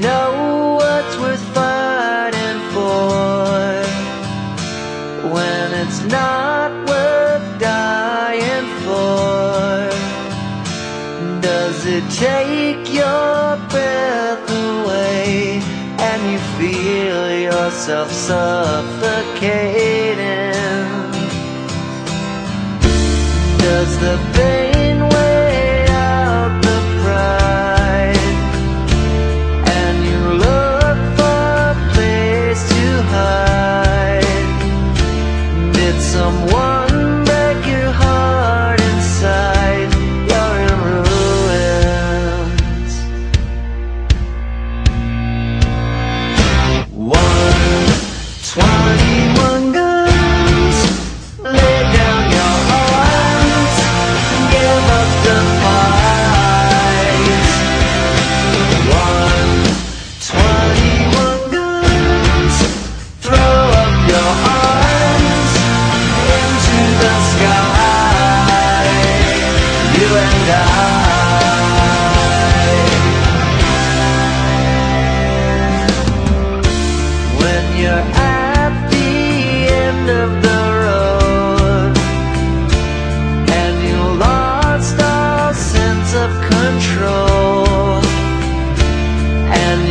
know what's worth fighting for when it's not worth dying for. Does it take your breath away and you feel yourself suffocating? Does the pain One.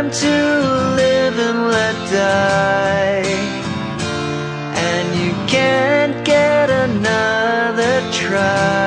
time to live and let die. And you can't get another try.